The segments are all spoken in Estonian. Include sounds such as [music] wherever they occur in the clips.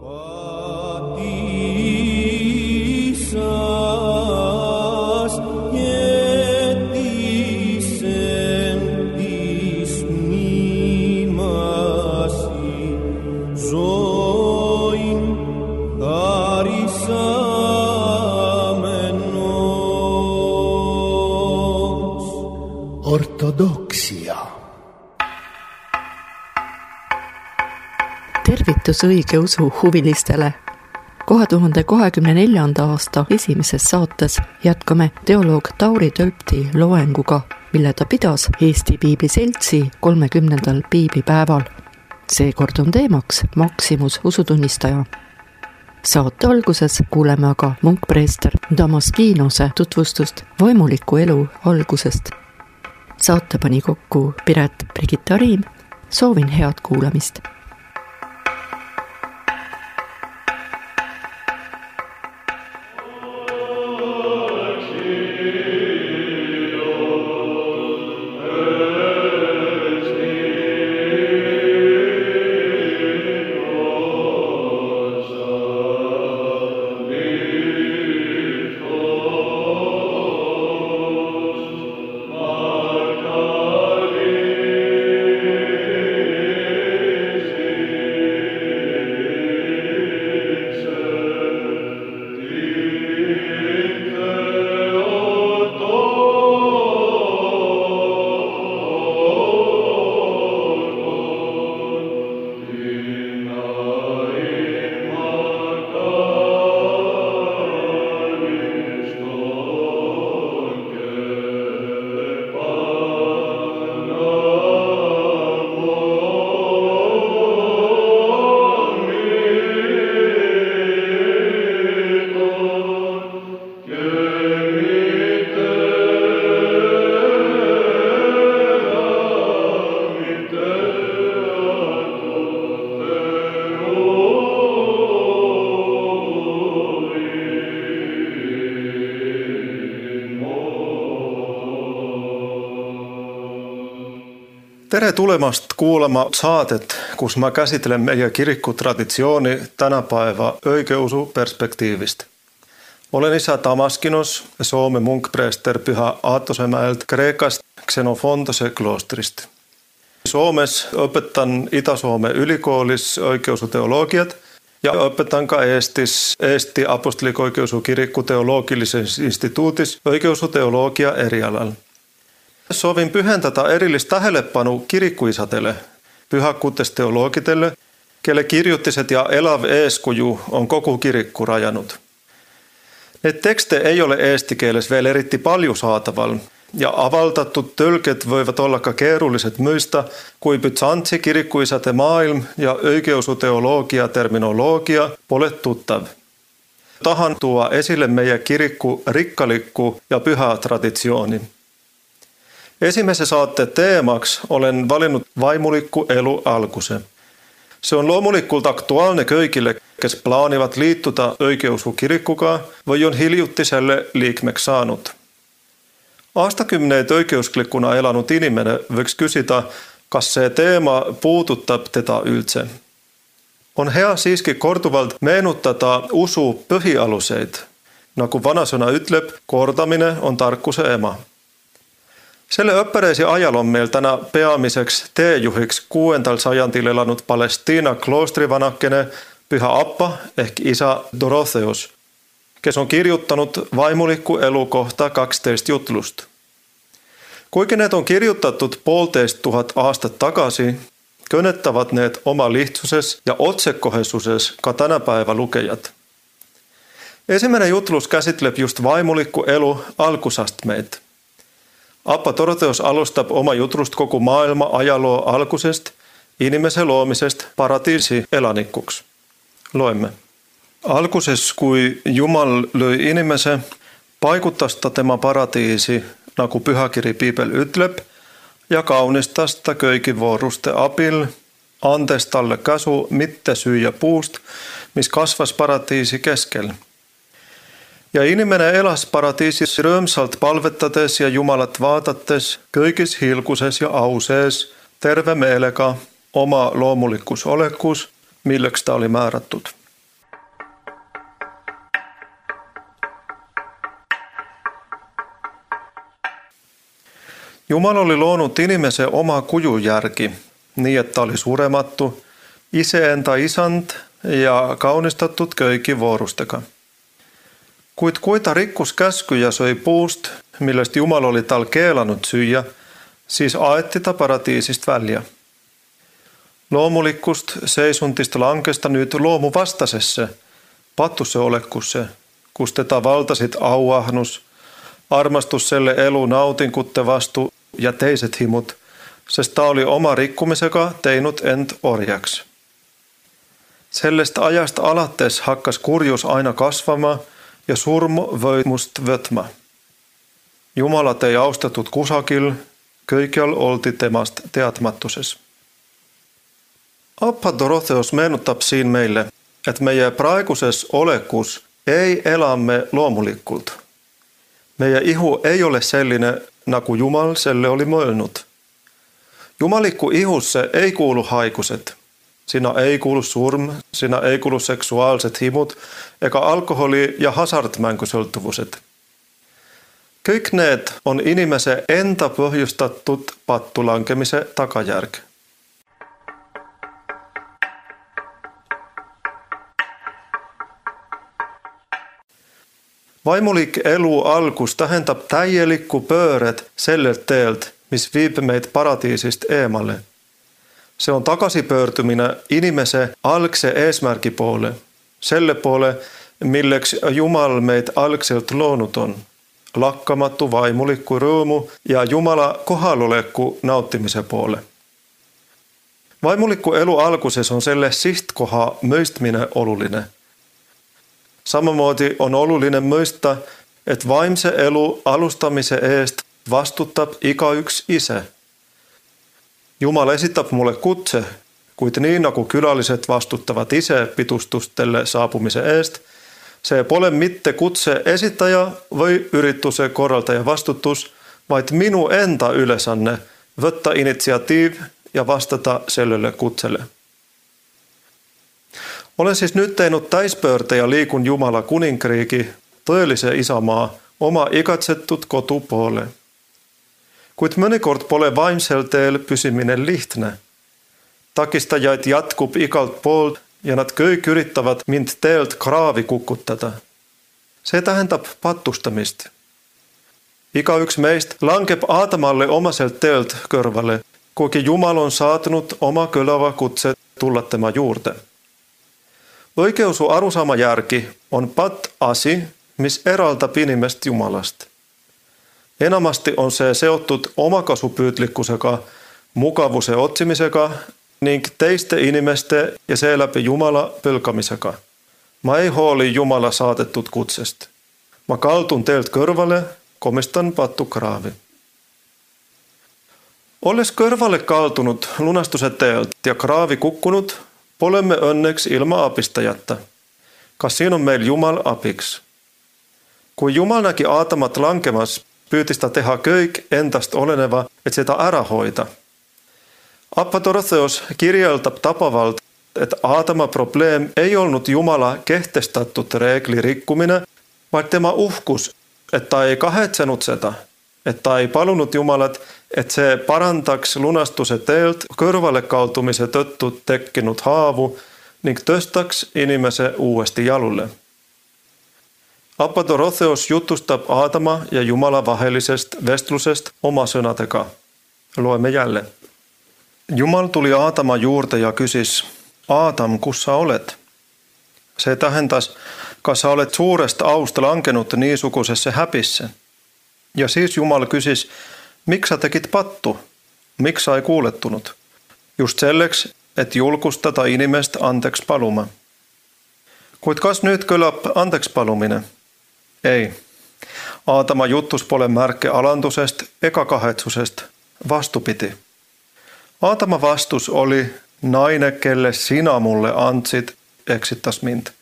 ortodoksia. Tervitus õigeusu huvilistele. kahe tuhande kahekümne neljanda aasta esimeses saates jätkame teoloog Tauri Tölpti loenguga, mille ta pidas Eesti Piibli Seltsi kolmekümnendal piiblipäeval. seekord on teemaks Maximus usutunnistaja saate alguses kuuleme aga munkpreester Damaskiinose tutvustust vaimuliku elu algusest saate pani kokku Piret Brigitta Riim. soovin head kuulamist tere tulemast kuulama saadet, kus ma käsitlen meie kiriku traditsiooni tänapäeva õigeusu perspektiivist. olen isa Damaskinos, Soome munkpreester Püha Aatosemäelt Kreekast Xenofondose kloostrist. Soomes õpetan Ida-Soome ülikoolis õigeusu teoloogiat ja õpetan ka Eestis Eesti Apostliku Õigeusu Kiriku teoloogilises instituudis õigeusu teoloogia erialal soovin pühendada erilist tähelepanu kirikuisadele, pühakutest teoloogidele, kelle kirjutised ja elav eeskuju on kogu kiriku rajanud. Need tekste ei ole eesti keeles veel eriti palju saadaval ja avaldatud tõlged võivad olla ka keerulised mõista, kui Bütsantsi kirikuisade maailm ja õigeusu teoloogia terminoloogia pole tuttav. tahan tuua esile meie kiriku rikkalikku ja püha traditsiooni esimese saate teemaks olen valinud vaimuliku elu alguse. see on loomulikult aktuaalne kõigile, kes plaanivad liituda õigeusu kirikuga või on hiljuti selle liikmeks saanud. aastakümneid õigeusklikuna elanud inimene võiks küsida, kas see teema puudutab teda üldse. on hea siiski korduvalt meenutada usu põhialuseid. nagu vanasõna ütleb, kordamine on tarkuse ema selle õppereisi ajal on meil täna peamiseks teejuhiks kuuendal sajandil elanud Palestiina kloostrivanakene Püha Appa ehk isa Dorotheus, kes on kirjutanud vaimuliku elu kohta kaksteist jutlust. kuigi need on kirjutatud poolteist tuhat aastat tagasi, kõnetavad need oma lihtsuses ja otsekohesuses ka tänapäeva lugejad. esimene jutlus käsitleb just vaimuliku elu algusastmeid Appa Doroteos alustab oma jutrust kogu maailma ajaloo algusest, inimese loomisest paradiisi elanikuks. loeme. alguses, kui Jumal lõi inimese, paigutas ta tema paradiisi, nagu pühakiri piibel ütleb, ja kaunistas ta köögivooruste abil, andes talle käsu mitte süüa puust, mis kasvas paradiisi keskel ja inimene elas paradiisis rõõmsalt palvetades ja Jumalat vaadates kõigis hiilguses ja au sees, terve meelega oma loomulikus olekus, milleks ta oli määratud. Jumal oli loonud inimese oma kuju järgi, nii et ta oli surematu, iseenda isand ja kaunistatud kõigi voorustega kuid kui ta rikkus käsku ja sõi puust, millest Jumal oli tal keelanud süüa, siis aeti ta paradiisist välja. loomulikust seisundist langes ta nüüd loomuvastasesse, patuse olekusse, kus teda valdasid auahnus, armastus selle elu naudingute vastu ja teised himud, sest ta oli oma rikkumisega teinud end orjaks. sellest ajast alates hakkas kurjus aina kasvama ja surm võimust võtma. Jumalat ei austatud kusagil, kõikjal oldi temast teadmatuses. Appa Dorotheos meenutab siin meile, et meie praeguses olekus ei ela me loomulikult. meie ihu ei ole selline, nagu Jumal selle oli mõelnud. Jumaliku ihusse ei kuulu haigused, sinna ei kuulu surm, sinna ei kuulu seksuaalsed himud ega alkoholi ja hasartmängusõltuvused. kõik need on inimese enda põhjustatud pattu langemise tagajärg vaimulik elu algus tähendab täielikku pööret sellelt teelt, mis viib meid paradiisist eemale. See on tagasipöördumine inimese algse eesmärgi poole, selle poole, milleks Jumal meid algselt loonud on, lakkamatu vaimuliku rõõmu ja Jumala kohaloleku nautimise poole. vaimuliku elu alguses on selle sihtkoha mõistmine oluline samamoodi on oluline mõista, et vaimse elu alustamise eest vastutab igaüks ise. Jumal esitab mulle kutse, kuid nii nagu külalised vastutavad ise pidustustele saabumise eest, see pole mitte kutse esitaja või ürituse korraldaja vastutus, vaid minu enda ülesanne võtta initsiatiiv ja vastata sellele kutsele olen siis nüüd teinud täispöörde ja liigun Jumala kuningriigi, tõelise isamaa, oma igatsetud kodu poole. Kuid mõnikord pole vaimsel teel püsimine lihtne. takistajaid jätkub igalt poolt ja nad kõik üritavad mind teelt kraavi kukutada. see tähendab patustamist. igaüks meist langeb Aadamale omaselt teelt kõrvale, kuigi Jumal on saatnud oma kõlava kutse tulla tema juurde õigeusu arusaama järgi on patt asi, mis eraldab inimest Jumalast. Enamasti on see seotud omakasupüüdlikkusega, mugavuse otsimisega ning teiste inimeste ja seeläbi Jumala põlgamisega. ma ei hooli Jumala saadetud kutsest. ma kaldun teelt kõrvale, komistan patu kraavi olles kõrvale kaldunud lunastuse teelt ja kraavi kukkunud, pole me õnneks ilma abistajata. kas siin on meil Jumal abiks? kui Jumal nägi Aadamat langemas, püüdis ta teha kõik endast oleneva, et seda ära hoida. Apadorotheos kirjeldab tabavalt, et Aadama probleem ei olnud Jumala kehtestatud reegli rikkumine, vaid tema uhkus, et ta ei kahetsenud seda, et ta ei palunud Jumalat et see parandaks lunastuse teelt kõrvalekaldumise tõttu tekkinud haavu ning tõstaks inimese uuesti jalule. Apadorotheos jutustab Aadama ja Jumala vahelisest vestlusest oma sõnadega. loeme jälle. Jumal tuli Aadama juurde ja küsis, Aadam, kus sa oled? see tähendas, kas sa oled suurest aust langenud niisugusesse häbisse? ja siis Jumal küsis miks sa tegid pattu? miks sa ei kuuletunud? just selleks, et julgustada inimest andeks paluma. kuid kas nüüd kõlab andeks palumine? Ei. Aatama juttuspolen märke alantusest, eka kahetsusest, vastupiti. Aatama vastus oli, naine, kelle sinä mulle antsit, eksittas mint.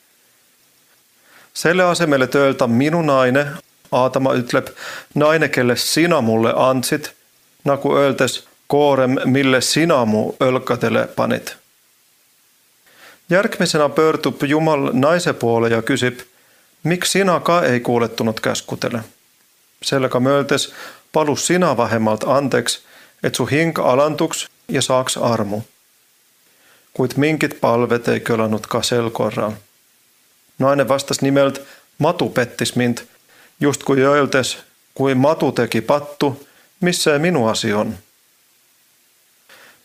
Selle asemelle tööltä minun naine, Aatama ytlep, naine, kelle sinä mulle antsit, naku öltes, koorem, mille sinä mu ölkatele panit. Järkmisenä pörtup Jumal naisepuole ja kysip – miks sina ka ei kuuletunud käskudele? Sellega möödes palus sina vähemalt andeks, et su hing alanduks ja saaks armu. kuid mingid palved ei kõlanud ka sel korral. naine vastas nimelt, madu pettis mind, justkui öeldes, kui madu tegi pattu, mis see minu asi on?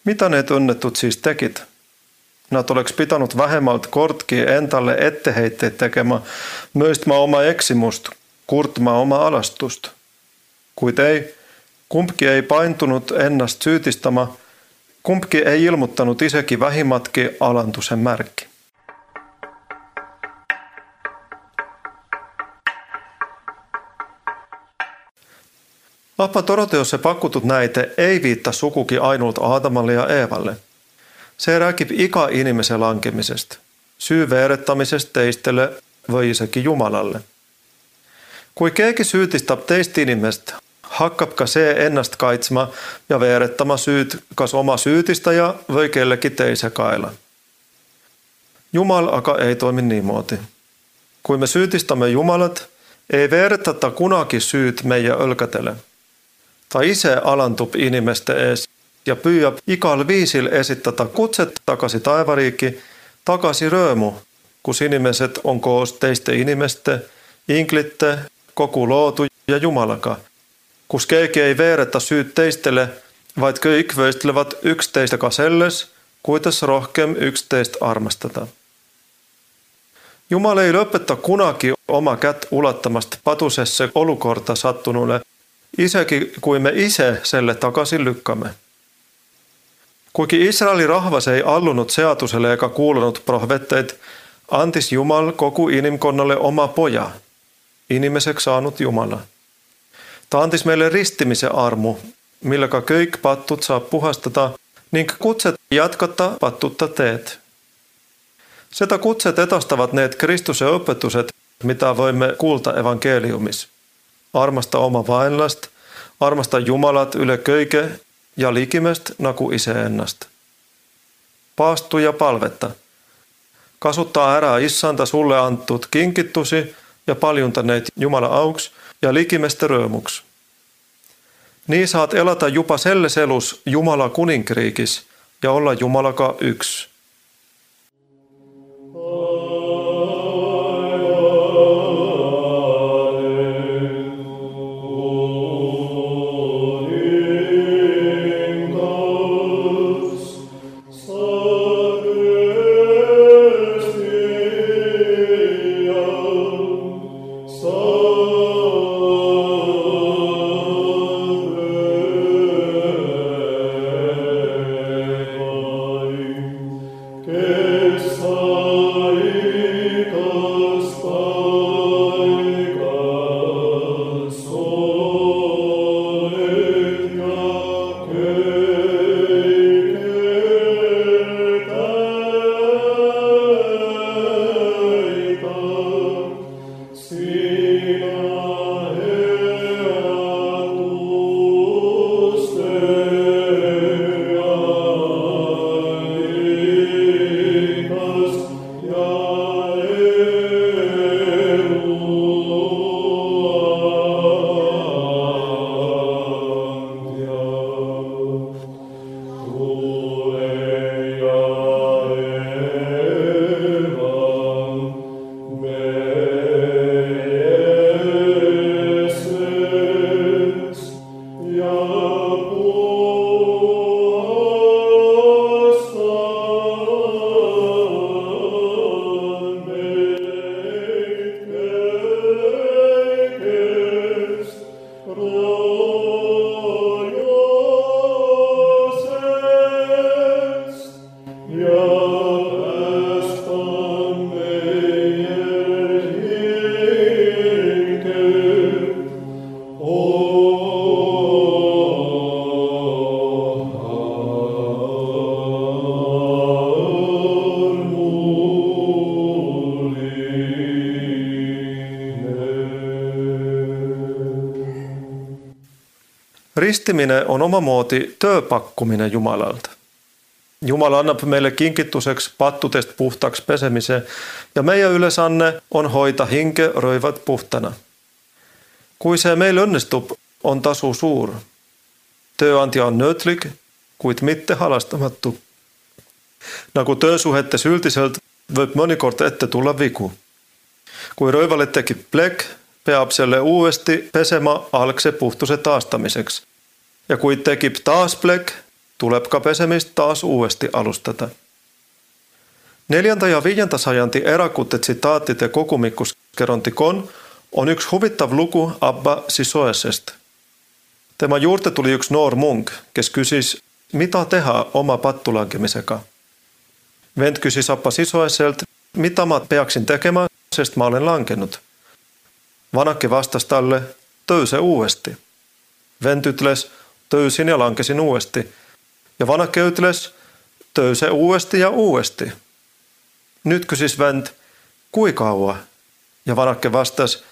mida need õnnetud siis tegid? Näitä oleks pitänyt vähemmältä kortkia ette etteheitteet tekemä myöstmä oma eksimust, kurtma oma alastust. Kuit ei, kumpki ei paintunut ennast syytistama, kumpki ei ilmoittanut isekin vähimmätkin alantusen märkki. Appa Toroteossa pakutut näite ei viittaa sukuki ainult Aatamalle ja Eevalle – see räägib iga inimese langemisest, süü veeretamisest teistele või isegi Jumalale. kui keegi süüdistab teist inimest, hakkab ka see ennast kaitsma ja veeretama süüd kas oma süüdistaja või kellegi teise kaela. Jumal aga ei toimi niimoodi. kui me süüdistame Jumalat, ei veeretata kunagi süüd meie õlgadele ta ise alandub inimeste ees ja püüab igal viisil esitada kutset tagasi taevariiki, tagasi rõõmu, kus inimesed on koos teiste inimeste, inglite, kogu loodu ja Jumalaga, kus keegi ei veereta süüd teistele, vaid kõik võistlevad üksteistega selles, kuidas rohkem üksteist armastada. Jumal ei lõpeta kunagi oma kätt ulatamast padusesse olukorda sattunule isegi kui me ise selle tagasi lükkame. Kuigi Iisraeli rahvas ei allunud seadusele ega kuulanud prohveteid, andis Jumal kogu inimkonnale oma poja, inimeseks saanud Jumala. ta andis meile ristimise armu, millega kõik patud saab puhastada ning kutset jätkata patuta teed. seda kutset edastavad need Kristuse õpetused, mida võime kuulda evangeeliumis armasta oma vaenlast, armasta Jumalat üle kõige ja ligimest nagu iseennast. paastu ja palveta. kasuta ära issanda sulle antud kingitusi ja paljunda neid Jumala auks ja ligimeste rõõmuks. nii saad elada juba selles elus Jumala kuningriigis ja olla Jumalaga üks ristimine on omamoodi töö pakkumine Jumalalt. Jumal annab meile kingituseks pattudest puhtaks pesemise ja meie ülesanne on hoida hinge rõivad puhtana. kui see meil õnnestub, on tasu suur. tööandja on nöötlik, kuid mitte halastamatu. nagu töösuhetes üldiselt võib mõnikord ette tulla vigu. kui röövale tekib plekk, peab selle uuesti pesema algse puhtuse taastamiseks. Ja kui tekib taas plekk, tuleb ka pesemist taas uuesti alustada. neljanda ja viienda sajandi erakute tsitaatide kogumikus Gerontikon on üks huvitav lugu Abba Sisoesest. tema juurde tuli üks noor munk, kes küsis, mida teha oma pattu langemisega. vend küsis Abba Sisoeselt, mida ma peaksin tegema, sest ma olen langenud. vanake vastas talle, tõuse uuesti. vend ütles, tõusin ja langesin uuesti. ja vanake ütles, tõuse uuesti ja uuesti. nüüd küsis vend, kui kaua? ja vanake vastas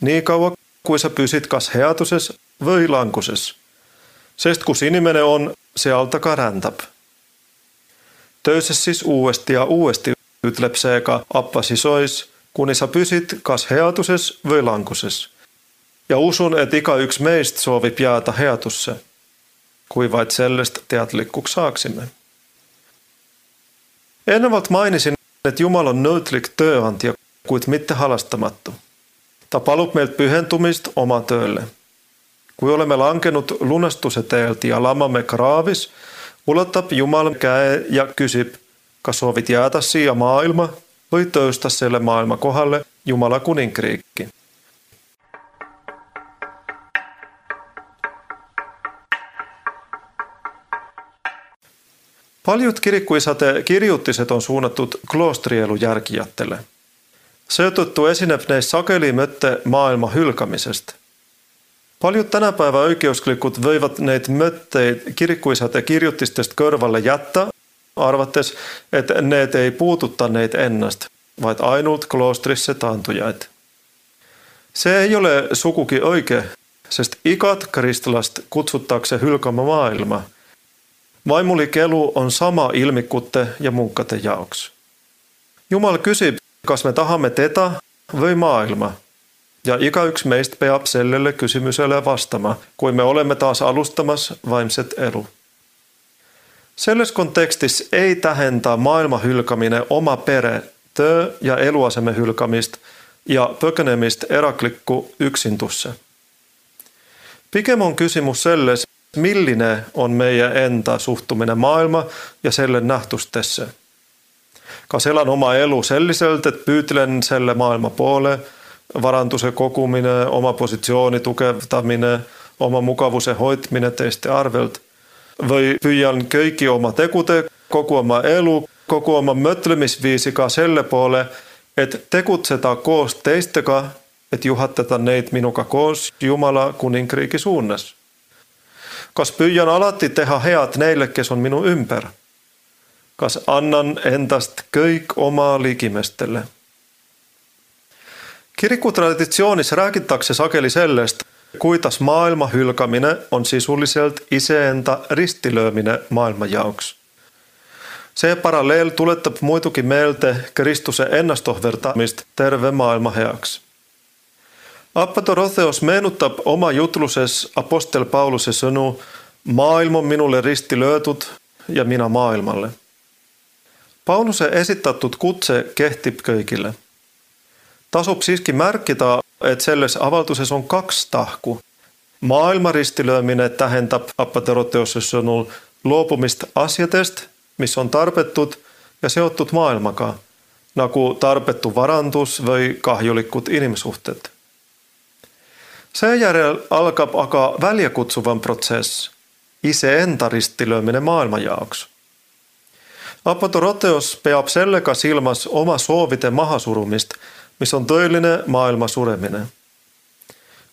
nii kaua, kui sa püsid kas headuses või languses. sest kus inimene on, seal ta ka rändab. tööses siis uuesti ja uuesti, ütleb seega Appasi sois, kuni sa püsid kas headuses või languses. ja usun, et igaüks meist soovib jääda headusse, kui vaid sellest teadlikuks saaksime. eelnevalt mainisin, et Jumal on nõudlik tööandja, kuid mitte halastamatu ta palub meilt pühendumist oma tööle. kui oleme langenud lunastuse teelt ja lamame kraavis, ulatab Jumal käe ja küsib, kas soovid jääda siia maailma või tõusta selle maailma kohale Jumala kuningriiki. Paljud kirikuisade kirjutised on suunatud kloostrielu järgijatele seetõttu esineb neis sageli mõte maailma hülgamisest. paljud tänapäeva õigeusklikud võivad neid mõtteid kirikuisade kirjutistest kõrvale jätta, arvates, et need ei puuduta neid ennast, vaid ainult kloostrisse taandujaid. see ei ole sugugi õige, sest igat kristlast kutsutakse hülgama maailma. Vaimulik elu on sama ilmikute ja munkade jaoks. jumal küsib, kas me tahame teda või maailma? ja igaüks meist peab sellele küsimusele vastama, kui me oleme taas alustamas vaimset elu. selles kontekstis ei tähenda maailma hülgamine oma pere, töö ja eluaseme hülgamist ja põgenemist eraklikku üksindusse. pigem on küsimus selles, milline on meie enda suhtumine maailma ja selle nähtustesse? Kas elan oma elu selliselt, et püüdlen selle maailma poole, varanduse kogumine, oma positsiooni tugevdamine, oma mugavuse hoidmine teiste arvelt? Või püüan kõigi oma tegude, kogu oma elu, kogu oma mõtlemisviisiga selle poole, et tegutseda koos teistega, et juhatada neid minuga koos Jumala kuningriigi suunas. Kas püüan alati teha head neile, kes on minu ümber kas annan endast kõik oma ligimestele. kiriku traditsioonis räägitakse sageli sellest, kuidas maailma hülgamine on sisuliselt iseenda ristilöömine maailma jaoks. see paralleel tuletab muidugi meelde Kristuse ennastohverdamist terve maailma heaks. Apatorotheos meenutab oma jutluses Apostel Pauluse sõnu maailm on minule risti löödud ja mina maailmale Pauluse esitatud kutse kehtib kõigile. tasub siiski märkida, et selles avalduses on kaks tahku. maailma ristilöömine tähendab Apateroteose sõnul loobumist asjadest, mis on tarbetud ja seotud maailmaga, nagu tarbetu varandus või kahjulikud inimsuhted. Seejärel algab aga väljakutsuvam protsess, iseenda ristilöömine maailma jaoks Apatoroteos peab sellega silmas oma soovide mahasurumist, mis on tõeline maailma suremine.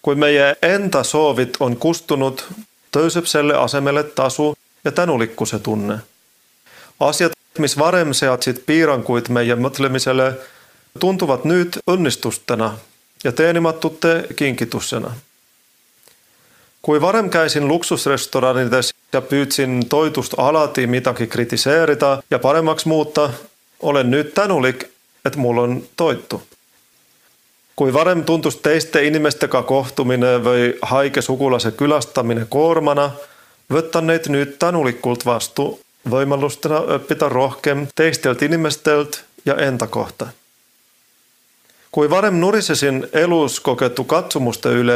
kui meie enda soovid on kustunud, tõuseb selle asemele tasu ja tänulikkuse tunne. asjad, mis varem seadsid piiranguid meie mõtlemisele, tunduvad nüüd õnnistustena ja teenimatute kingitusena. kui varem käisin luksusrestoranides ja püüdsin toidust alati midagi kritiseerida ja paremaks muuta, olen nüüd tänulik, et mul on toitu. Kui varem tuntus teiste inimestega kohtuminen või haike sugulase külastaminen koormana, neid nüüd tänulikult vastu võimalustena õppida rohkem teistelt inimestelt ja enda kohta. Kui varem nurisesin elus kogetu katsumuste üle,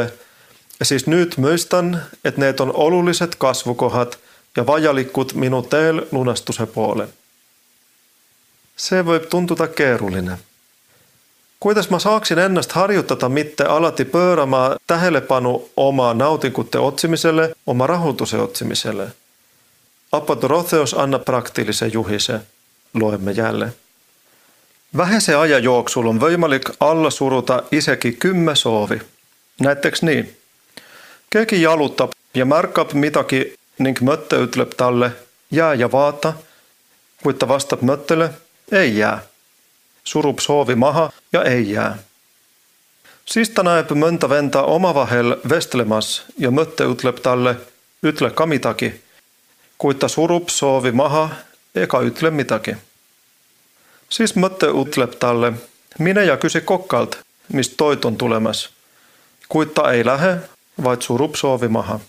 siis nüüd mõistan, et need on olulised kasvukohad ja vajalikud minu teel lunastuse poole. see võib tunduda keeruline. kuidas ma saaksin ennast harjutada mitte alati pöörama tähelepanu oma naudingute otsimisele, oma rahulduse otsimisele? Apodorotheos annab praktilise juhise. loeme jälle. Vähese aja jooksul on võimalik alla suruda isegi kümme soovi. näiteks nii. keegi jalutab ja märkab midagi ning mõte ütleb talle jää ja vaata. kuid ta vastab mõttele ei jää. surub soovi maha ja ei jää. siis ta näeb mõnda venda omavahel vestlemas ja mõte ütleb talle ütle ka midagi. kuid ta surub soovi maha ega ütle midagi. Siis mõte ütleb talle mine ja küsi kokalt, mis toit on tulemas. kuid ta ei lähe, vaid surub soovi maha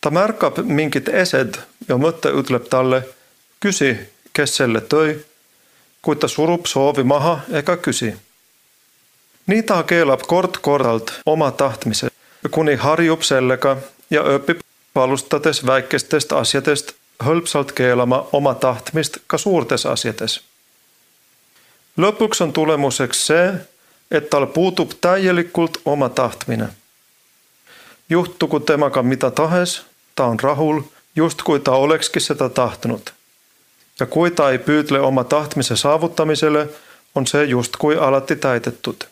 ta märkab mingit esed ja mõte ütleb talle, küsi, kes selle tõi, kuid ta surub soovi maha ega küsi. nii ta keelab kord-korralt oma tahtmise, kuni harjub sellega ja õpib alustades väikestest asjadest hõlpsalt keelama oma tahtmist ka suurtes asjades. lõpuks on tulemuseks see, et tal puudub täielikult oma tahtmine juhtugu temaga mida tahes, ta on rahul, justkui ta olekski seda tahtnud. ja kui ta ei püüdle oma tahtmise saavutamisele, on see justkui alati täidetud.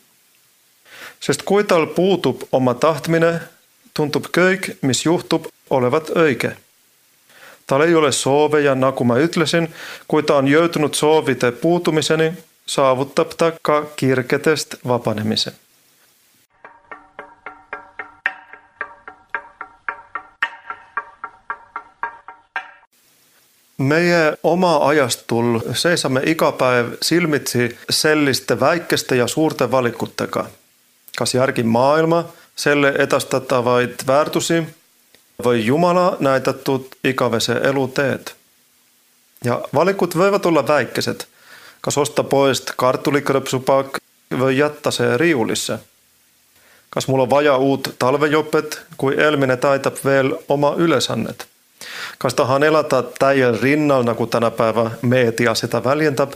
sest kui tal puudub oma tahtmine, tundub kõik, mis juhtub, olevat õige. Tal ei ole soove ja nagu ma ütlesin, kui ta on jõudnud soovide puudumiseni, saavutab ta ka kirgedest vabanemise meie oma ajastul seisame iga päev silmitsi selliste väikeste ja suurte valikutega. kas järgi maailma, selle edastatavaid väärtusi või Jumala näidatud igavese elu teed. ja valikud võivad olla väikesed, kas osta poest kartulikrõpsupakk või jätta see riiulisse. kas mul on vaja uut talvejopet, kui eelmine täidab veel oma ülesannet kas tahan elada täiel rinnal, nagu tänapäeva meedia seda väljendab,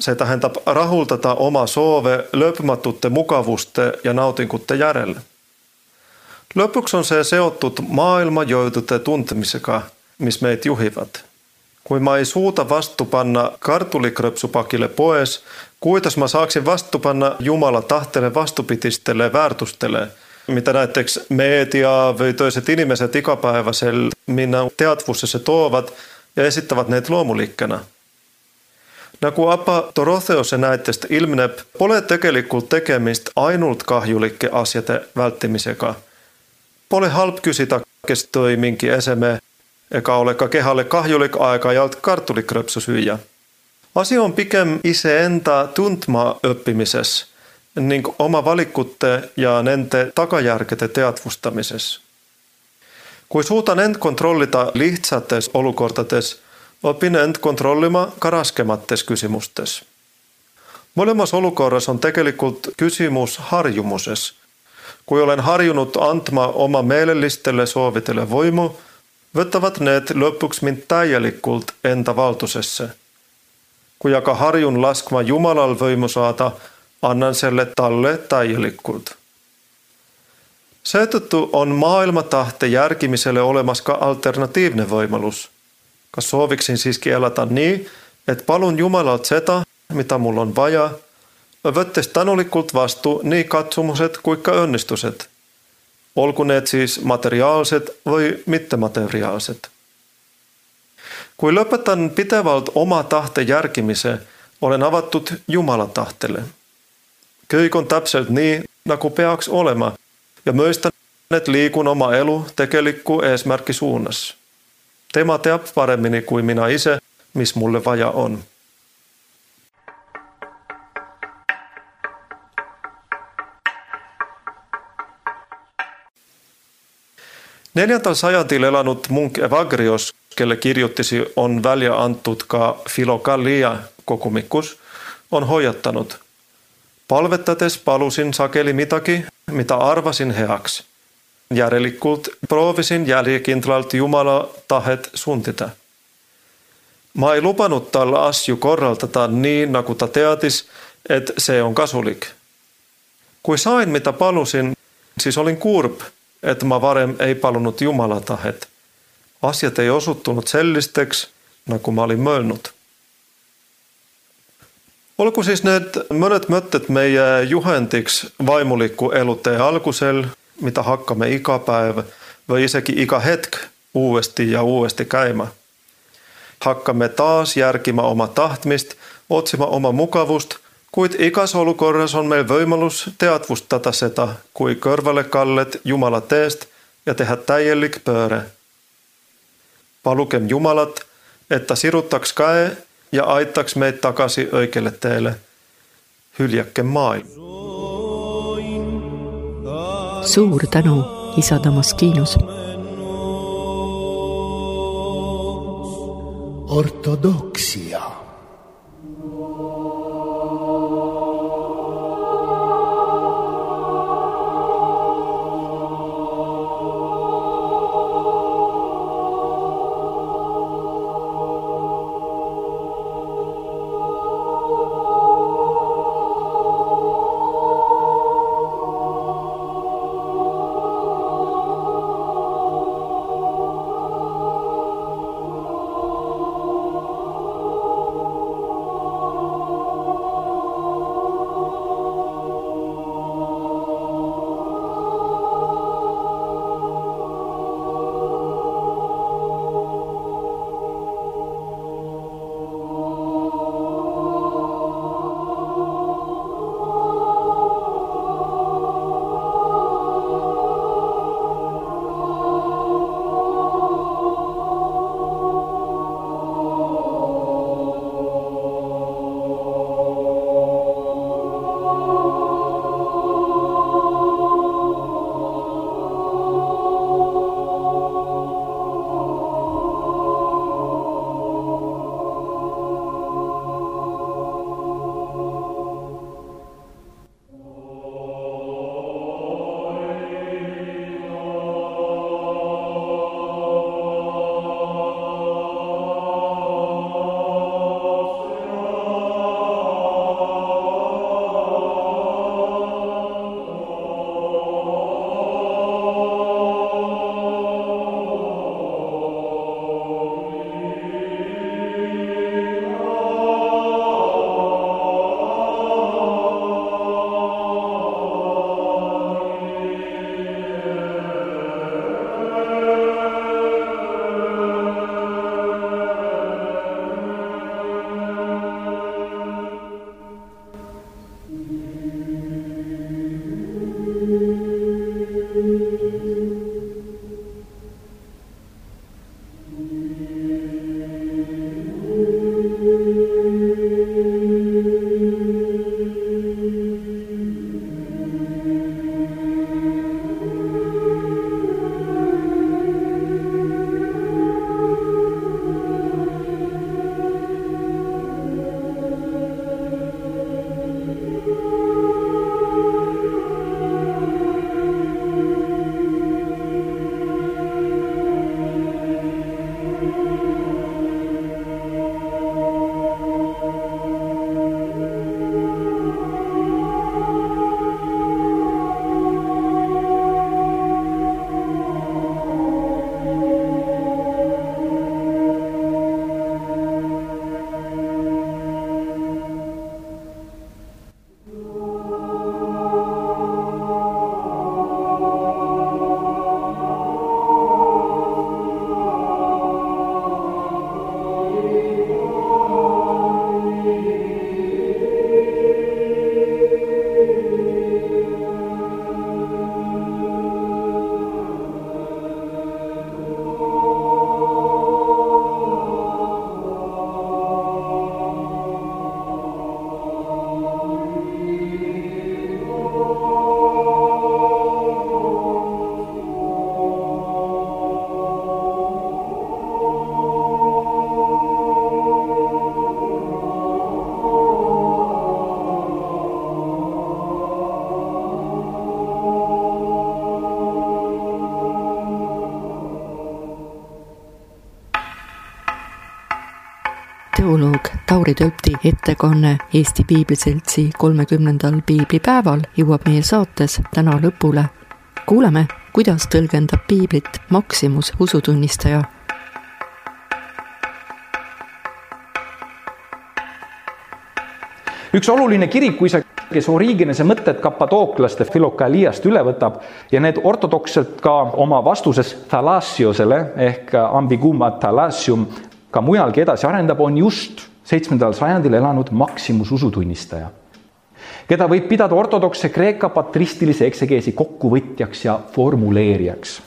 see tähendab rahuldada oma soove lõpmatute mugavuste ja naudingute järel. Lõpuks on see seotud maailmajõudude tundmisega, mis meid juhivad. kui ma ei suuda vastu panna kartulikrõpsupakile poes, kuidas ma saaksin vastu panna Jumala tahtele vastupidistele väärtustele mitä näiteks meedia või toiset inimesed igapäevasel minna teadvussesse toovad ja esittävät neid loomulikkena. Nagu Appa Dorotheose näitest ilmneb, pole tegelikult tegemist ainult kahjulike asjade vältimisega. Pole halb küsida, kes tõi mingi eseme, ega ole ka kehalle kahjulik aeg-ajalt kartulikrõpsu süüa. asi on pigem iseenda tundma õppimises ning oma valikute ja nende tagajärgede teadvustamises. kui suudan end kontrollida lihtsates olukordades, õpin end kontrollima ka raskemates küsimustes. mõlemas olukorras on tegelikult küsimus harjumuses. Kui olen harjunud andma oma meelelistele soovidele võimu, võtavad need lõpuks mind täielikult enda valdusesse. kui aga harjun laskma Jumalal võimu saada annan selle talle täielikult. seetõttu on maailma tahte järgimisele olemas ka alternatiivne võimalus. kas sooviksin siiski elada nii, et palun Jumalalt seda, mida mul on vaja, võttes tänulikult vastu nii katsumused kui ka õnnistused. olgu need siis materiaalsed või mittemateriaalsed. kui lõpetan pidevalt oma tahte järgimise, olen avatud Jumala tahtele kõik on täpselt nii, nagu peaks olema ja mõistan, et liigun oma elu tegeliku eesmärgi suunas. tema teab paremini kui mina ise, mis mulle vaja on neljandal sajandil elanud munk Evagrios, kelle kirjutisi on välja antud ka Filokalia kogumikus, on hoiatanud. palvetades palusin sageli midagi, mida arvasin heaks. järelikult proovisin järjekindlalt Jumala tahet sundida. ma ei lubanud tal asju korraldada nii, nagu ta teadis, et see on kasulik. kui sain, mida palusin, siis olin kurb et ma varem ei palunud Jumala tahet. asjad ei osutunud sellisteks, nagu ma olin mõelnud. olgu siis need mõned mõtted meie juhendiks vaimuliku elutee algusel, mida hakkame iga päev või isegi iga hetk uuesti ja uuesti käima. hakkame taas järgima oma tahtmist, otsima oma mugavust kuid igas olukorras on meil võimalus teadvustada seda kui kõrvalekallet Jumala teest ja teha täielik pööre. palugem Jumalat, et ta sirutaks käe ja aitaks meid tagasi õigele teele. hüljakem maailm. suur tänu, isa Damaskiinus. ortodoksia Tauri Tölpti ettekanne Eesti Piibliseltsi kolmekümnendal piiblipäeval jõuab meie saates täna lõpule. kuuleme, kuidas tõlgendab piiblit Maximus usutunnistaja üks oluline kirik, kui see, kes Originese mõtted kapadooklaste Philokaliast üle võtab ja need ortodokselt ka oma vastuses thalassiosele ehk ambiguma thalassium ka mujalgi edasi arendab, on just seitsmendal sajandil elanud Maximus usutunnistaja, keda võib pidada ortodoksse Kreeka patristilise eksegeesi kokkuvõtjaks ja formuleerijaks.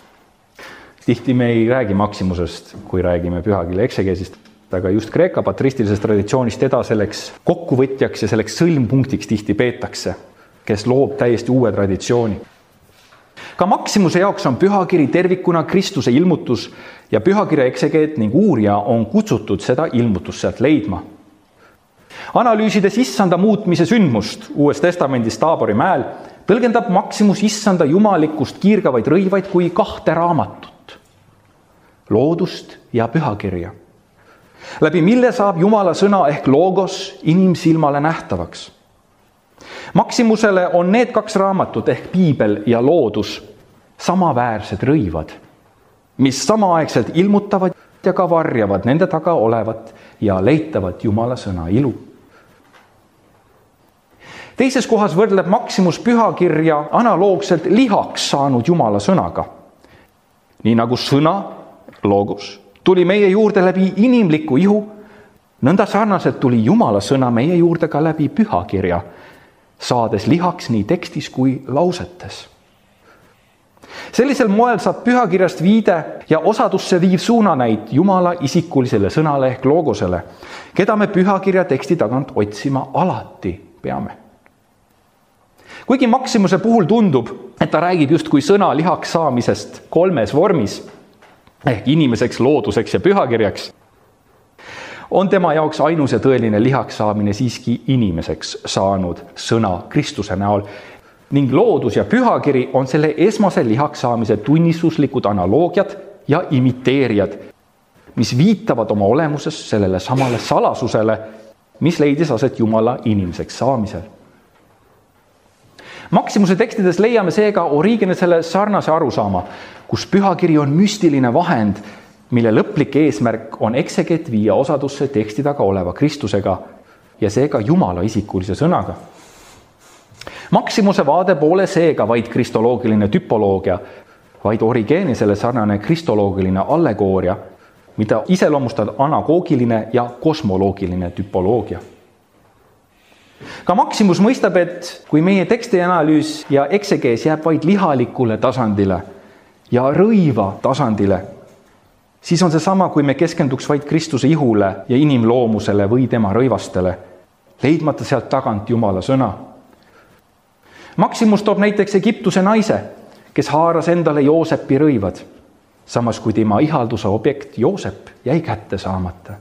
tihti me ei räägi Maximusest, kui räägime pühakirja eksegeesist, aga just Kreeka patristilisest traditsioonist teda selleks kokkuvõtjaks ja selleks sõlmpunktiks tihti peetakse, kes loob täiesti uue traditsiooni. ka Maximuse jaoks on pühakiri tervikuna Kristuse ilmutus ja pühakirja eksegeet ning uurija on kutsutud seda ilmutust sealt leidma. analüüsides issanda muutmise sündmust Uues Testamendis Taabori mäel, tõlgendab Maximus issanda jumalikkust kiirgavaid rõivaid kui kahte raamatut, loodust ja pühakirja läbi mille saab Jumala sõna ehk logos inimsilmale nähtavaks. Maximusele on need kaks raamatut ehk piibel ja loodus samaväärsed rõivad, mis samaaegselt ilmutavad ja ka varjavad nende taga olevat ja leitavat Jumala sõna ilu. teises kohas võrdleb Maximus pühakirja analoogselt lihaks saanud Jumala sõnaga. nii nagu sõna, logos tuli meie juurde läbi inimliku ihu, nõnda sarnaselt tuli Jumala sõna meie juurde ka läbi pühakirja, saades lihaks nii tekstis kui lausetes. Sellisel moel saab pühakirjast viide ja osadusse viiv suunanäit Jumala isikulisele sõnale ehk logosele, keda me pühakirja teksti tagant otsima alati peame. Kuigi Maximuse puhul tundub, et ta räägib justkui sõna lihaks saamisest kolmes vormis ehk inimeseks, looduseks ja pühakirjaks, on tema jaoks ainus ja tõeline lihaks saamine siiski inimeseks saanud sõna Kristuse näol ning loodus ja pühakiri on selle esmase lihaks saamise tunnistuslikud analoogiad ja imiteerijad, mis viitavad oma olemuses sellele samale salasusele, mis leidis aset Jumala inimeseks saamisel. Maximuse tekstides leiame seega Origenesele sarnase arusaama, kus pühakiri on müstiline vahend, mille lõplik eesmärk on ekseget viia osadusse teksti taga oleva Kristusega ja seega Jumala isikulise sõnaga. Maximuse vaade pole seega vaid kristoloogiline tüpoloogia, vaid Origenesele sarnane kristoloogiline allegooria, mida iseloomustab anagoogiline ja kosmoloogiline tüpoloogia ka Maximus mõistab, et kui meie teksti analüüs ja eksegees jääb vaid lihalikule tasandile ja rõiva tasandile, siis on seesama, kui me keskenduks vaid Kristuse ihule ja inimloomusele või tema rõivastele, leidmata sealt tagant Jumala sõna. Maximus toob näiteks Egiptuse naise, kes haaras endale Joosepi rõivad, samas kui tema ihalduse objekt Joosep jäi kätte saamata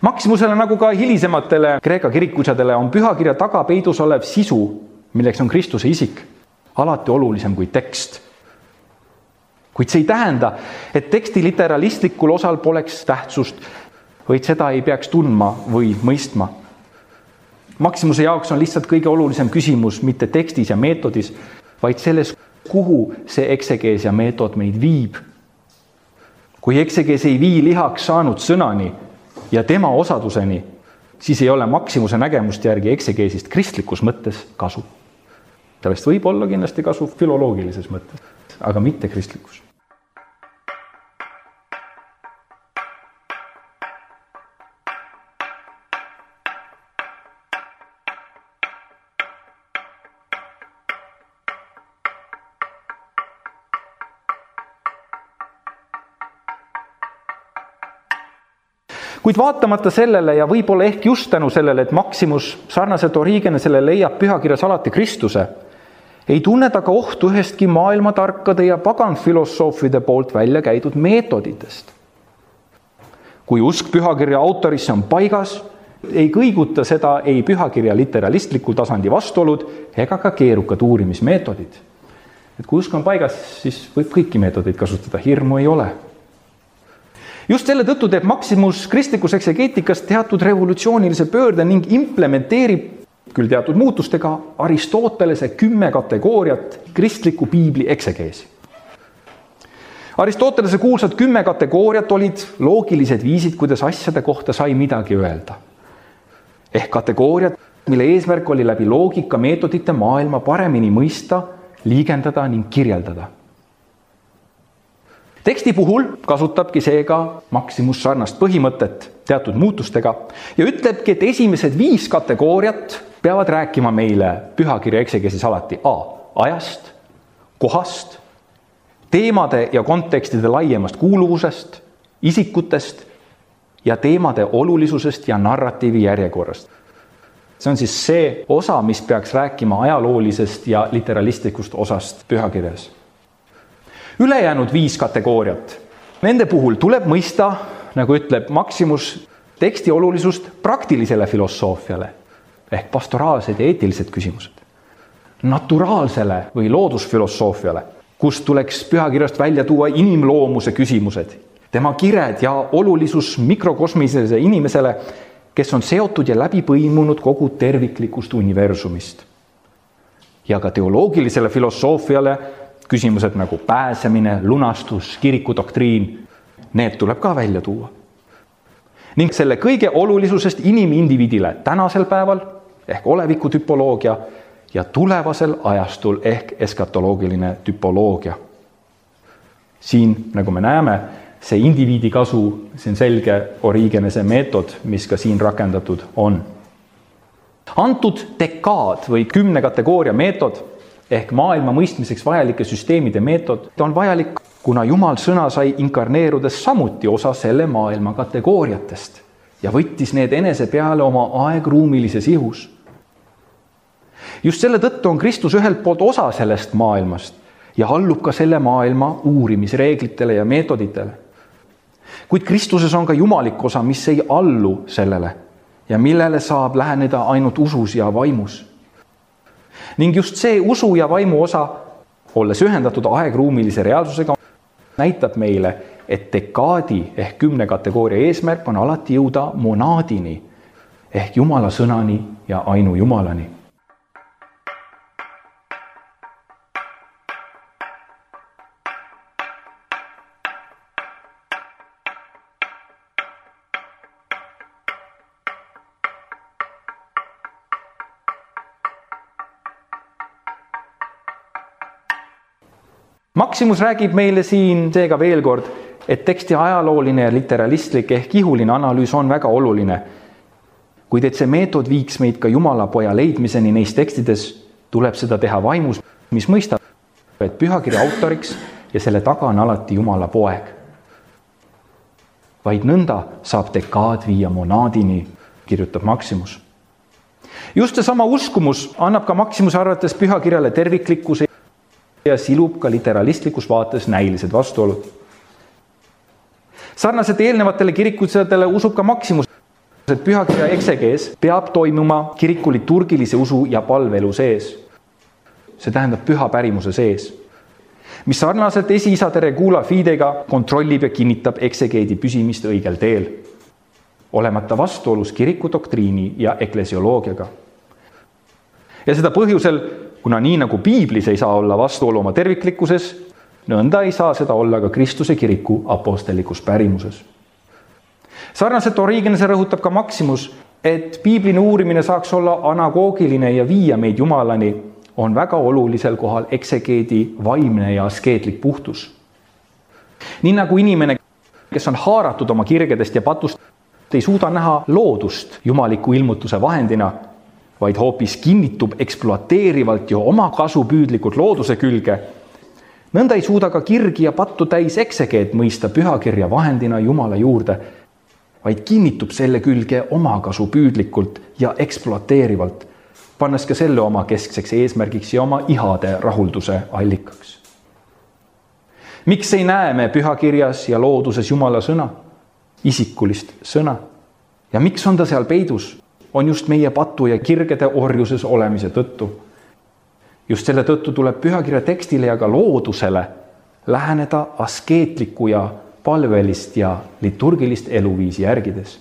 Maximusele nagu ka hilisematele Kreeka kirikuisadele on pühakirja taga peidus olev sisu, milleks on Kristuse isik, alati olulisem kui tekst kuid see ei tähenda, et teksti literalistlikul osal poleks tähtsust, vaid seda ei peaks tundma või mõistma. Maximuse jaoks on lihtsalt kõige olulisem küsimus mitte tekstis ja meetodis, vaid selles, kuhu see eksegees ja meetod meid viib. kui eksegees ei vii lihaks saanud sõnani ja tema osaduseni, siis ei ole Maximuse nägemuste järgi eksegeesist kristlikus mõttes kasu. sellest võib olla kindlasti kasu filoloogilises mõttes, aga mitte kristlikus kuid vaatamata sellele ja võib-olla ehk just tänu sellele, et Maximus sarnaselt Origenesele leiab pühakirjas alati Kristuse, ei tunne ta ka ohtu ühestki maailmatarkade ja paganfilosoofide poolt välja käidud meetoditest. kui usk pühakirja autorisse on paigas, ei kõiguta seda ei pühakirja literalistliku tasandi vastuolud ega ka keerukad uurimismeetodid. et kui usk on paigas, siis võib kõiki meetodeid kasutada, hirmu ei ole just selle tõttu teeb Maximus kristlikus eksegeetikas teatud revolutsioonilise pöörde ning implementeerib küll teatud muutustega Aristotelese kümme kategooriat kristliku piibli eksegeesi. Aristotelese kuulsad kümme kategooriat olid loogilised viisid, kuidas asjade kohta sai midagi öelda. ehk kategooriad, mille eesmärk oli läbi loogika meetodite maailma paremini mõista, liigendada ning kirjeldada teksti puhul kasutabki seega Maximus sarnast põhimõtet teatud muutustega ja ütlebki, et esimesed viis kategooriat peavad rääkima meile pühakirja eksegeesis alati A ajast, kohast, teemade ja kontekstide laiemast kuuluvusest, isikutest ja teemade olulisusest ja narratiivi järjekorrast. see on siis see osa, mis peaks rääkima ajaloolisest ja literalistlikust osast pühakirjas ülejäänud viis kategooriat, nende puhul tuleb mõista, nagu ütleb Maximus, teksti olulisust praktilisele filosoofiale ehk pastoraalsed ja eetilised küsimused. naturaalsele või loodusfilosoofiale, kust tuleks pühakirjast välja tuua inimloomuse küsimused, tema kired ja olulisus mikrokosmilisele inimesele, kes on seotud ja läbi põimunud kogu terviklikust universumist. ja ka teoloogilisele filosoofiale küsimused nagu pääsemine, lunastus, kirikudoktriin, need tuleb ka välja tuua. ning selle kõige olulisusest inimindiviidile tänasel päeval ehk oleviku tüpoloogia ja tulevasel ajastul ehk eskatoloogiline tüpoloogia. siin, nagu me näeme, see indiviidi kasu, see on selge Origenese meetod, mis ka siin rakendatud on. antud dekaad või kümne kategooria meetod ehk maailma mõistmiseks vajalike süsteemide meetod on vajalik, kuna Jumal sõna sai inkarneerudes samuti osa selle maailma kategooriatest ja võttis need enese peale oma aegruumilises ihus. just selle tõttu on Kristus ühelt poolt osa sellest maailmast ja allub ka selle maailma uurimisreeglitele ja meetoditele. kuid Kristuses on ka jumalik osa, mis ei allu sellele ja millele saab läheneda ainult usus ja vaimus ning just see usu ja vaimu osa, olles ühendatud aegruumilise reaalsusega, näitab meile, et dekaadi ehk kümne kategooria eesmärk on alati jõuda monaadini ehk Jumala sõnani ja ainujumalani Maximus räägib meile siin seega veel kord, et teksti ajalooline ja literalistlik ehk ihuline analüüs on väga oluline. kuid et see meetod viiks meid ka Jumala poja leidmiseni neis tekstides, tuleb seda teha vaimus, mis mõistab, et pühakirja autoriks ja selle taga on alati Jumala poeg. vaid nõnda saab dekaad viia monaadini, kirjutab Maximus. just seesama uskumus annab ka Maximuse arvates pühakirjale terviklikkuse ja silub ka literalistlikus vaates näilised vastuolud. sarnaselt eelnevatele kirikutele usub ka Maximus, et pühakirja eksegees peab toimuma kiriku liturgilise usu ja palveelu sees. see tähendab püha pärimuse sees, mis sarnaselt esiisade regula fidega kontrollib ja kinnitab eksegeedi püsimist õigel teel, olemata vastuolus kiriku doktriini ja eklesioloogiaga. ja seda põhjusel, kuna nii nagu piiblis ei saa olla vastuolu oma terviklikkuses, nõnda ei saa seda olla ka Kristuse kiriku apostellikus pärimuses. sarnaselt Origenese rõhutab ka Maximus, et piibline uurimine saaks olla anagoogiline ja viia meid Jumalani, on väga olulisel kohal eksegeedi vaimne ja askeetlik puhtus. nii nagu inimene, kes on haaratud oma kirgedest ja patust, ei suuda näha loodust jumaliku ilmutuse vahendina vaid hoopis kinnitub ekspluateerivalt ja oma kasupüüdlikult looduse külge. nõnda ei suuda ka kirgi ja pattu täis eksegeet mõista pühakirja vahendina Jumala juurde, vaid kinnitub selle külge omakasupüüdlikult ja ekspluateerivalt, pannes ka selle oma keskseks eesmärgiks ja oma ihade rahulduse allikaks. miks ei näe me pühakirjas ja looduses Jumala sõna, isikulist sõna ja miks on ta seal peidus? On just meie patu ja kirgede orjuses olemise tõttu. just selle tõttu tuleb pühakirja tekstile ja ka loodusele läheneda askeetliku ja palvelist ja liturgilist eluviisi järgides.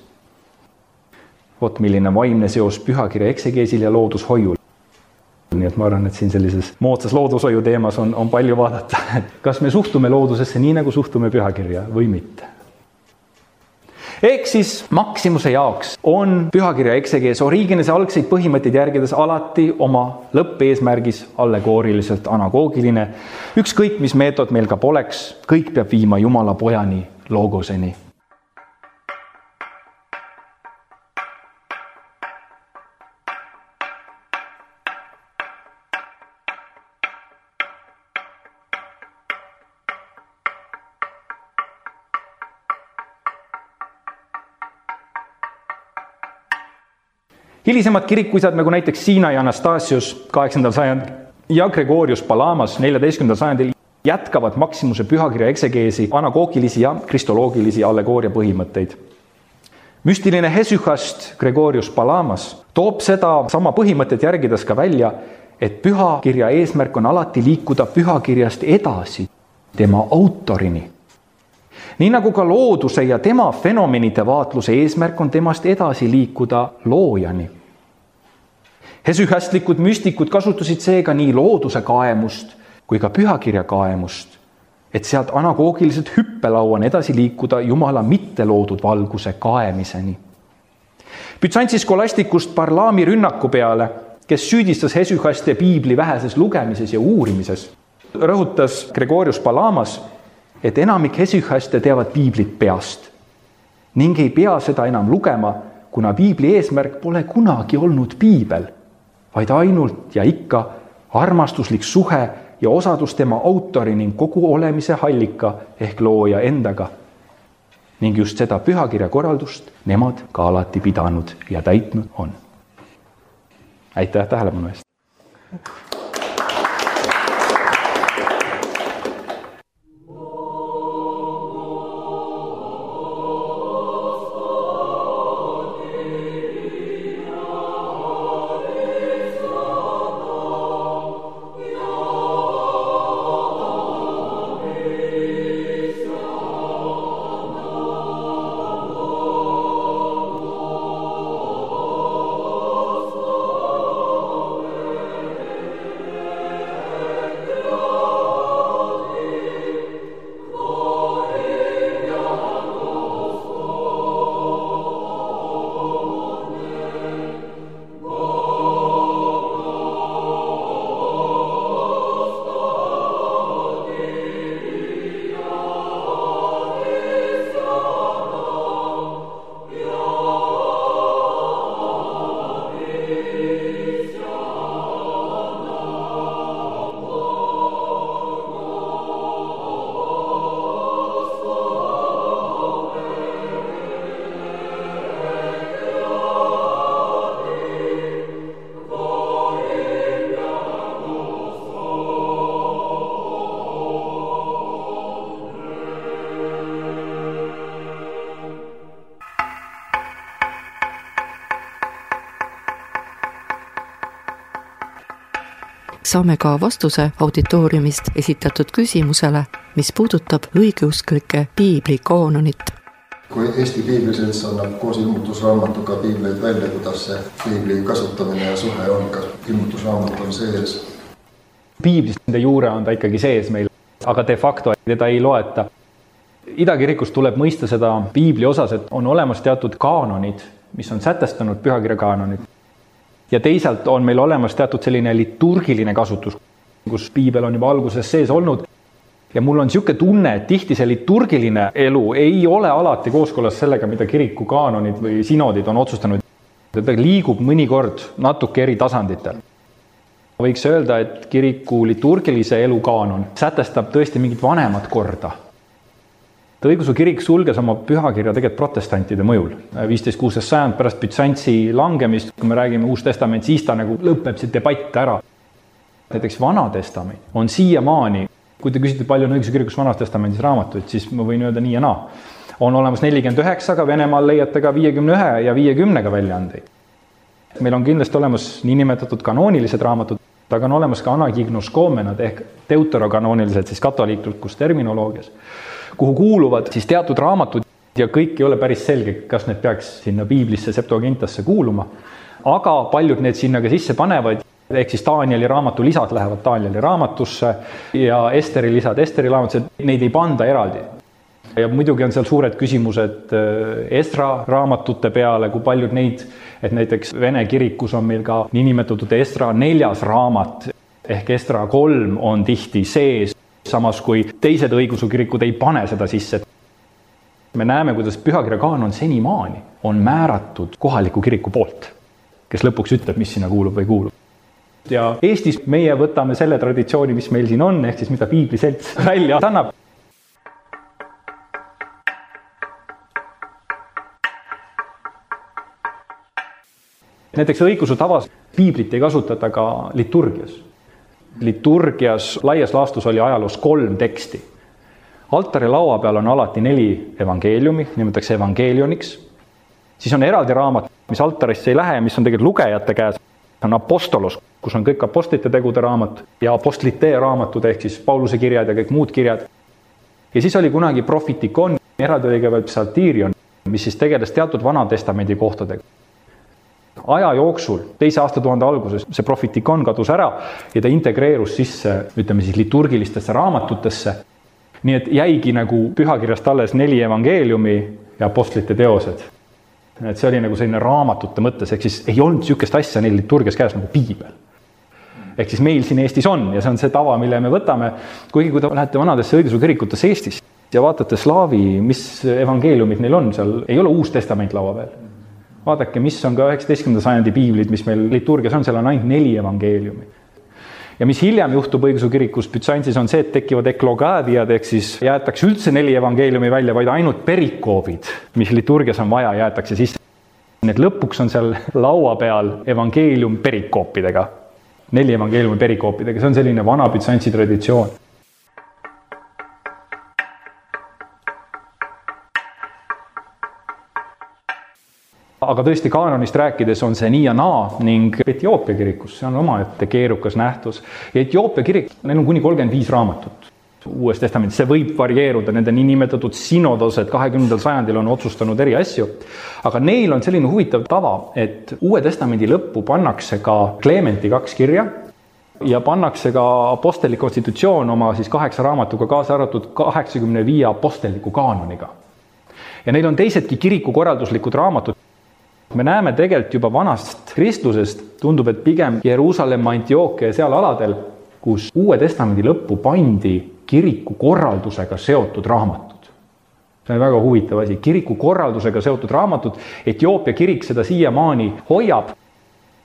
vot milline vaimne seos pühakirja eksegeesil ja loodushoiul. nii et ma arvan, et siin sellises moodsas loodushoiu teemas on, on palju vaadata, et [laughs] kas me suhtume loodusesse nii, nagu suhtume pühakirja või mitte ehk siis Maximuse jaoks on pühakirja eksegees Origenese algseid põhimõtteid järgides alati oma lõppeesmärgis allegooriliselt anagoogiline. ükskõik, mis meetod meil ka poleks, kõik peab viima Jumala pojani, logoseni hilisemad kirikuisad nagu näiteks Siinai Anastasius kaheksandal sajandil ja Gregorius Palamas neljateistkümnendal sajandil jätkavad Maximuse pühakirja eksegeesi anagoogilisi ja kristoloogilisi allegooria põhimõtteid. müstiline Hesychast Gregorius Palamas toob seda sama põhimõtet järgides ka välja, et pühakirja eesmärk on alati liikuda pühakirjast edasi tema autorini nii nagu ka looduse ja tema fenomenide vaatluse eesmärk on temast edasi liikuda loojani hesühästlikud müstikud kasutasid seega nii looduse kaemust kui ka pühakirja kaemust, et sealt anagoogiliselt hüppelauani edasi liikuda Jumala mitte loodud valguse kaemiseni. Bütsantsi skolastikust Parlaami rünnaku peale, kes süüdistas Hesühaste piibli väheses lugemises ja uurimises, rõhutas Gregorius Palamas, et enamik Hesühaste teavad piiblit peast ning ei pea seda enam lugema, kuna piibli eesmärk pole kunagi olnud piibel vaid ainult ja ikka armastuslik suhe ja osadus tema autori ning kogu olemise allika ehk looja endaga. ning just seda pühakirja korraldust nemad ka alati pidanud ja täitnud on. aitäh tähelepanu eest! Saame ka vastuse auditooriumist esitatud küsimusele, mis puudutab õigeusklike piiblikaanonit. kui Eesti Piibliselts annab koos ilmutusraamatuga piibleid välja, kuidas see piibli kasutamine ja suhe on, kas ilmutusraamat on sees? piiblis nende juure on ta ikkagi sees meil, aga de facto teda ei loeta. idakirikus tuleb mõista seda piibli osas, et on olemas teatud kaanonid, mis on sätestanud pühakirja kaanonid ja teisalt on meil olemas teatud selline liturgiline kasutus, kus piibel on juba alguses sees olnud. ja mul on niisugune tunne, et tihti see liturgiline elu ei ole alati kooskõlas sellega, mida kiriku kaanonid või sinodid on otsustanud. ta liigub mõnikord natuke eri tasanditel. võiks öelda, et kiriku liturgilise elu kaanon sätestab tõesti mingit vanemat korda et õigeusu kirik sulges oma pühakirja tegelikult protestantide mõjul. viisteist, kuusteist sajand pärast Bütsantsi langemist, kui me räägime Uus Testament, siis ta nagu lõpeb see debatt ära. näiteks Vana Testament on siiamaani, kui te küsite, palju on õigeusu kirikus Vanas Testamendis raamatuid, siis ma võin öelda nii ja naa. on olemas nelikümmend üheksaga, Venemaal leiate ka viiekümne ühe ja viiekümnega väljaandeid. meil on kindlasti olemas niinimetatud kanoonilised raamatud, aga on olemas ka anagignoskomenad ehk deuterokanooniliselt siis katoliiklikus terminoloogias kuhu kuuluvad siis teatud raamatud ja kõik ei ole päris selge, kas need peaks sinna piiblisse, Septuagintasse kuuluma. aga paljud need sinna ka sisse panevad, ehk siis Danieli raamatu lisad lähevad Danieli raamatusse ja Esteri lisad Esteri raamatusse, neid ei panda eraldi. Ja muidugi on seal suured küsimused äh, Estra raamatute peale, kui paljud neid, et näiteks Vene kirikus on meil ka niinimetatud Estra neljas raamat. Ehk Estra kolm on tihti sees, samas kui teised õigeusu kirikud ei pane seda sisse. me näeme, kuidas pühakirja kaanon senimaani on määratud kohaliku kiriku poolt, kes lõpuks ütleb, mis sinna kuulub või ei kuulu ja Eestis meie võtame selle traditsiooni, mis meil siin on, ehk siis mida piibliselts [laughs] välja annab näiteks õigeusu tavas piiblit ei kasutata ka liturgias. Liturgias laias laastus oli ajaloos kolm teksti. altari laua peal on alati neli evangeeliumi, nimetatakse evangeelioniks. siis on eraldi raamat, mis altarisse ei lähe, mis on tegelikult lugejate käes, on Apostolos, kus on kõik apostlite tegude raamat ja apostlite raamatud ehk siis Pauluse kirjad ja kõik muud kirjad. ja siis oli kunagi profitikon, eraldi oli ka veel psaltiirion, mis siis tegeles teatud Vana-testamendi kohtadega aja jooksul, teise aastatuhande alguses, see profitikon kadus ära ja ta integreerus sisse, ütleme siis liturgilistesse raamatutesse. nii et jäigi nagu pühakirjast alles neli evangeeliumi ja apostlite teosed. et see oli nagu selline raamatute mõttes, ehk siis ei olnud niisugust asja neil liturgias käes nagu piibel ehk siis meil siin Eestis on ja see on see tava, mille me võtame, kuigi kui te lähete vanadesse õigeusu kirikutesse Eestis ja vaatate slaavi, mis evangeeliumid neil on seal, ei ole Uus Testament laua peal vaadake, mis on ka üheksateistkümnenda sajandi piiblid, mis meil liturgias on, seal on ainult neli evangeeliumi. ja mis hiljem juhtub õigeusu kirikus Bütsansis, on see, et tekivad eklogaadiad, ehk siis jäetakse üldse neli evangeeliumi välja, vaid ainult perikoobid, mis liturgias on vaja, jäetakse sisse. nii et lõpuks on seal laua peal evangeelium perikoopidega, neli evangeeliumi perikoopidega, see on selline vana Bütsansi traditsioon aga tõesti, kaanonist rääkides on see nii ja naa ning Etioopia kirikus, see on omaette keerukas nähtus. ja Etioopia kirik, neil on kuni kolmkümmend viis raamatut Uues Testamendis, see võib varieeruda, nende niinimetatud sinodosed kahekümnendal sajandil on otsustanud eri asju. aga neil on selline huvitav tava, et Uue Testamendi lõppu pannakse ka Clementi kaks kirja ja pannakse ka apostellik konstitutsioon oma siis kaheksa raamatuga, kaasa arvatud kaheksakümne viie apostelliku kaanoniga ja neil on teisedki kirikukorralduslikud raamatud, me näeme tegelikult juba vanast kristlusest, tundub, et pigem Jeruusalemma, Antiochia ja seal aladel, kus Uue Testamendi lõppu pandi kiriku korraldusega seotud raamatud. see on väga huvitav asi, kiriku korraldusega seotud raamatud, Etioopia kirik seda siiamaani hoiab,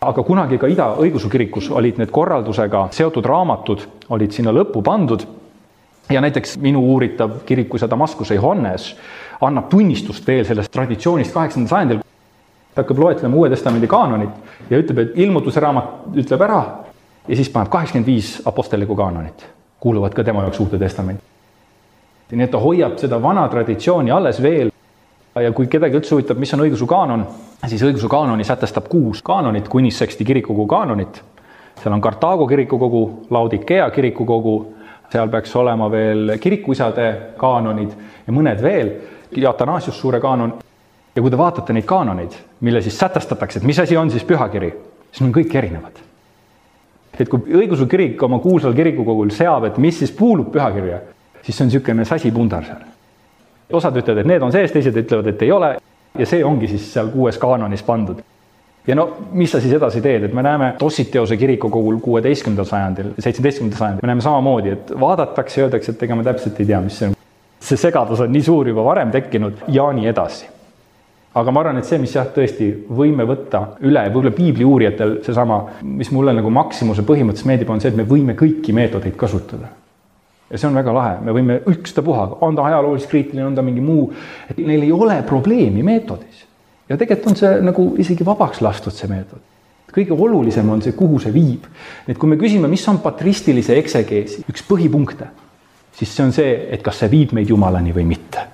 aga kunagi ka Ida õigeusu kirikus olid need korraldusega seotud raamatud, olid sinna lõppu pandud. Ja näiteks minu uuritav kirikuisa Damaskuse Johannes annab tunnistust veel sellest traditsioonist kaheksandal sajandil, ta hakkab loetlema Uue Testamendi kaanonit ja ütleb, et ilmutuse raamat ütleb ära ja siis paneb kaheksakümmend viis apostellikku kaanonit, kuuluvad ka tema jaoks Uude Testamenti. nii et ta hoiab seda vana traditsiooni alles veel. ja kui kedagi üldse huvitab, mis on õigeusu kaanon, siis õigeusu kaanoni sätestab kuus kaanonit, Kunisseksti kirikukogu kaanonit. seal on Kartaago kirikukogu, Laudikea kirikukogu, seal peaks olema veel kirikuisade kaanonid ja mõned veel, Atanasius suure kaanon ja kui te vaatate neid kaanoneid, mille siis sätestatakse, et mis asi on siis pühakiri, siis on kõik erinevad. et kui õigeusu kirik oma kuulsal kirikukogul seab, et mis siis kuulub pühakirja, siis see on niisugune sasipundar seal. osad ütlevad, et need on sees, teised ütlevad, et ei ole ja see ongi siis seal kuues kaanonis pandud. ja no mis sa siis edasi teed, et me näeme Tossiteose kirikukogul kuueteistkümnendal sajandil, seitsmeteistkümnendal sajandil, me näeme samamoodi, et vaadatakse, öeldakse, et ega me täpselt ei tea, mis see on. see segadus on nii suur juba varem tekkinud ja nii edasi aga ma arvan, et see, mis jah, tõesti võime võtta üle, võib-olla piibli uurijatel seesama, mis mulle nagu Maximuse põhimõtteliselt meeldib, on see, et me võime kõiki meetodeid kasutada. ja see on väga lahe, me võime ükstapuha, on ta ajalooliselt kriitiline, on ta mingi muu, et neil ei ole probleemi meetodis. ja tegelikult on see nagu isegi vabaks lastud, see meetod. kõige olulisem on see, kuhu see viib. et kui me küsime, mis on patristilise eksegeesi üks põhipunkte, siis see on see, et kas see viib meid Jumalani või mitte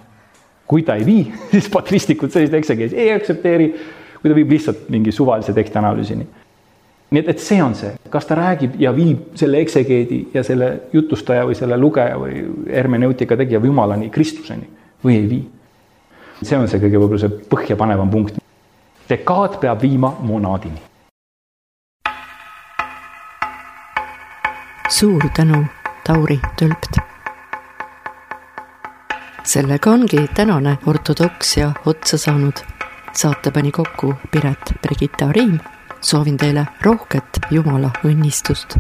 kui ta ei vii, [laughs] siis patristlikud sellist eksegeesi ei aktsepteeri, kui ta viib lihtsalt mingi suvalise teksti analüüsini. nii et, et see on see, kas ta räägib ja viib selle eksegeedi ja selle jutustaja või selle lugeja või hermeneutika tegija jumalani, Kristuseni või ei vii. see on see kõige võib-olla see põhjapanevam punkt. dekaad peab viima monaadini. suur tänu, Tauri Tölpt. Sellega ongi tänane ortodoksia otsa saanud. saate pani kokku Piret Brigitta Riim soovin teile rohket Jumala õnnistust